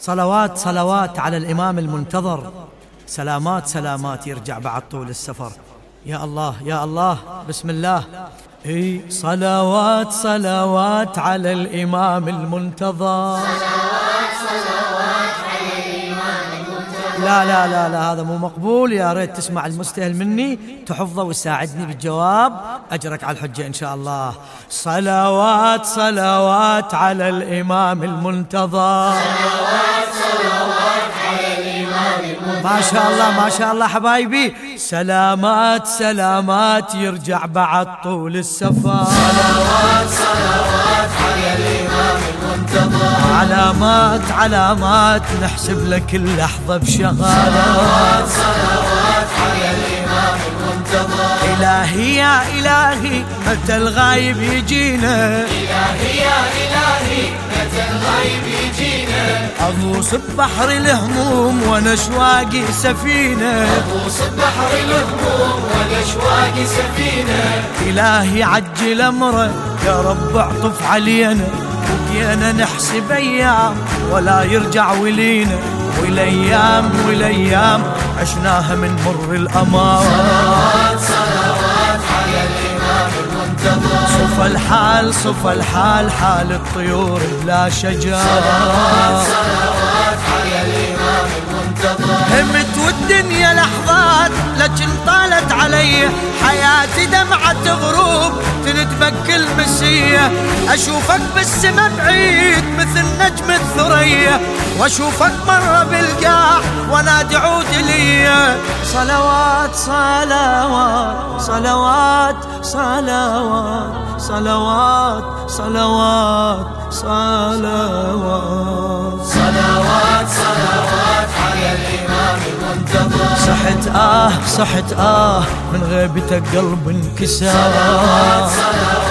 صلوات صلوات على الإمام المنتظر. سلامات سلامات يرجع بعد طول السفر. يا الله يا الله بسم الله. إي صلوات صلوات على الإمام المنتظر. صلوات لا لا لا لا هذا مو مقبول. يا ريت تسمع المستهل مني. تحفظه وتساعدني بالجواب. أجرك على الحجة إن شاء الله. صلوات صلوات على الإمام المنتظر. صلوات صلوات على الإمام المنتظر ما شاء الله ما شاء الله حبايبي. سلامات سلامات. يرجع بعد طول السفر. صلوات علامات علامات نحسب لك اللحظة بشغالات صلوات صلوات على الإمام المنتظر. إلهي يا إلهي متى الغايب يجينا؟ إلهي يا إلهي متى الغايب يجينا؟ أغوص ببحر الهموم وأنا شواقي سفينة. أغوص ببحر الهموم وأنا شواقي سفينة. إلهي عجل أمره يا رب اعطف علينا. بقينا نحسب أيام ولا يرجع ولينا والايام والايام عشناها من مر الامان صلوات صلوات على الإمام المنتظر. صفى الحال صفى الحال حال الطيور بلا شجار صلوات صلوات على الإمام المنتظر. همت والدنيا لحظات لكن طالت علي حياتي تنتبك المسية أشوفك بالسما بعيد مثل نجم الثريا وأشوفك مرة بالقاع ونادي عود لي صلوات صلوات صلوات صلوات صلوات صلوات صلوات. صلوات صلوات على الإمام المنتظر. صحت آه صحت آه من غيبتك قلب انكسر. صلوات صلوات.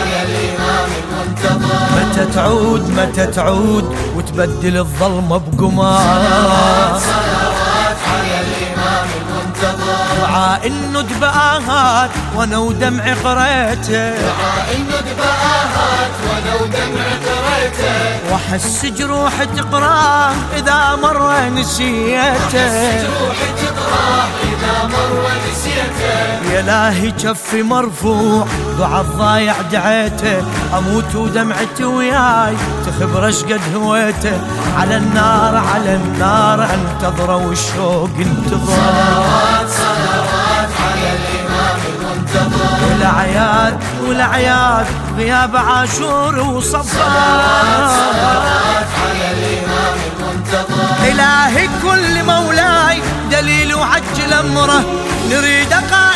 على الإمام المنتظر متى تعود متى تعود وتبدل الظلمة بقمار صلوات على الإمام المنتظر دعاء الندب آهات وأنا ودمعي قريته. دعاء الندب آهات وأنا ودمعي قريته واحس جروح تقراه إذا مر نسيته. جروح تقراه اذا مر نسيته يا لاهي كفي مرفوع دعاء الضايع دعيته أموت ودمعتي وياي. تخبر إيش قد هويته؟ على النار على النار انتظره والشوق انتظر. صلوات صلوات على الإمام المنتظر. والأعياد والأعياد غياب عاشور وصفار صلوات على الإمام المنتظر. إلهي كل مولاي دليل وعجل أمره. نريد قائد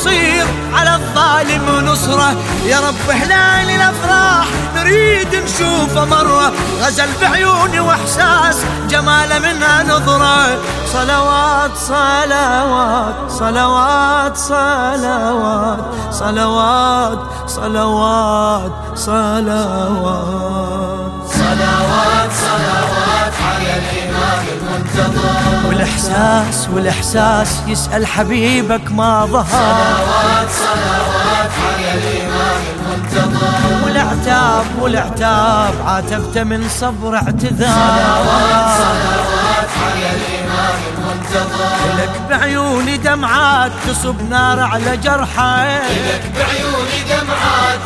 يصير على الظالم نصرة. يا رب هلال الأفراح نريد نشوفه مرة. غزل بعيوني وإحساس جماله منها نظرة. صلوات صلوات صلوات صلوات صلوات صلوات صلوات. صلوات صلوات على الإمام المنتظر. والإحساس والإحساس يسأل حبيبك ما ظهر. صلوات صلوات على الإمام المنتظر. والعتاب والعتاب عاتبته من صبر اعتذار. صلوات صلوات على الإمام المنتظر. لك بعيوني دمعات تصب نار على جرحي لك بعيوني دمعات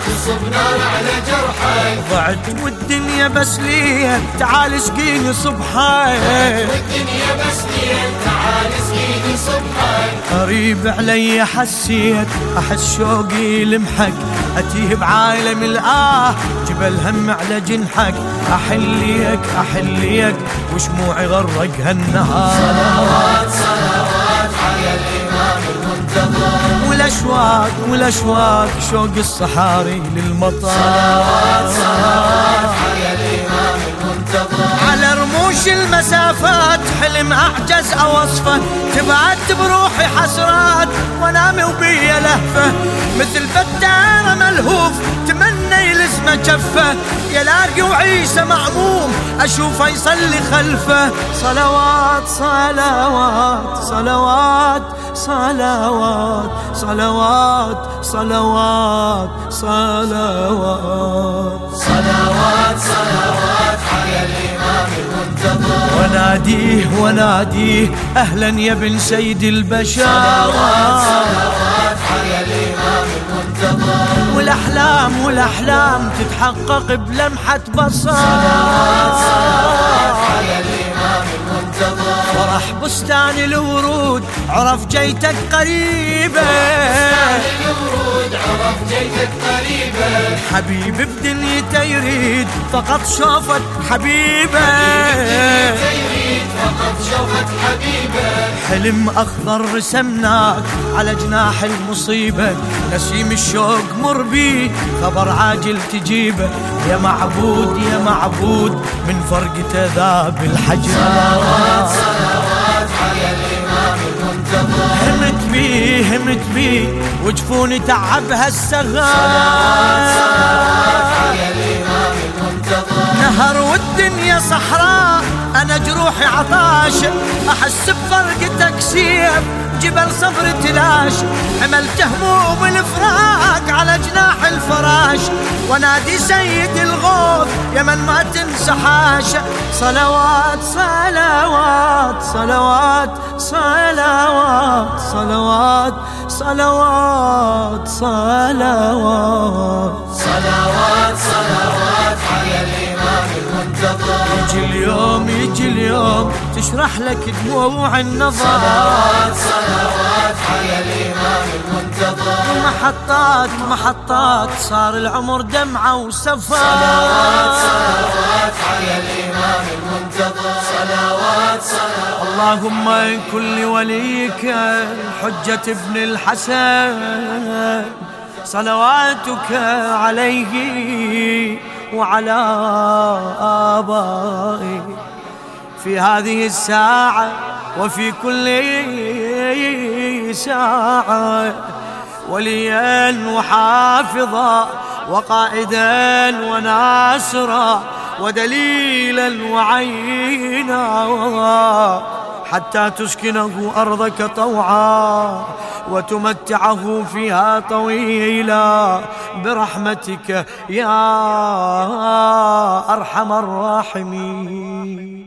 تصب نار على جرحي ضعت والدنيا بس لي تعال اسقيني صبحي والدنيا بس لي تعال اسقيني صبحي قريب علي حسيت أحس شوقي لمحك أتيه بعالم الآه جبل هم على جنحك. أحليك أحليك وشموعي غرق هالنهار. صلوات صلوات. والأشواق والأشواق شوق الصحاري للمطار. صلوات صلوات على الإمام المنتظر. على رموش المسافات حلم أعجز اوصفه تبعت بروحي حسرات وانام وبي لهفة. مثل فتار ملهوف تمنى يلزمه جفة. يلاقي وعيسى مأموم أشوفه يصلي خلفه. صلوات صلوات صلوات صلوات صلوات صلوات صلوات. صلوات صلوات على الإمام المنتظر. وناديه وناديه أهلا يا ابن سيد البشر. صلوات الإمام المنتظر والأحلام والأحلام تتحقق بلمحة بصر. صلوات على الإمام المنتظر فرح بستان الورود عرف جيتك قريبة الورود عرف جيتك قريبة حبيب بدنيته يريد فقط شوفك حبيبة يريد فقط شوفك حبيبه حلم أخضر رسمناك على جناح المصيبة. نسيم الشوق مر بي خبر عاجل تجيبه. يا معبود يا معبود من فرقته ذاب الحجر. صلوات على الإمام المنتظر. همت بي همت بي وجفوني تعبها السغاب جروحي عطاش أحس بفرق تكسير جبل صبر تلاش. حملت هموم الفراق على جناح الفراش. ونادي سيد الغوث يا من ما تنسحاش صلوات صلوات صلوات صلوات صلوات صلوات صلوات, صلوات. تشرح لك دموع النظر. صلوات صلوات على الإمام المنتظر. محطات محطات صار العمر دمعة وسفر. صلوات صلوات على الإمام المنتظر. صلوات صلوات. اللهم كن لوليك الحجة ابن الحسن. صلواتك عليه وعلى آبائه. في هذه الساعة وفي كل ساعة وليا وحافظا وقائدا وناصرا ودليلا وعينا حتى تسكنه أرضك طوعا وتمتعه فيها طويلا. برحمتك يا أرحم الراحمين.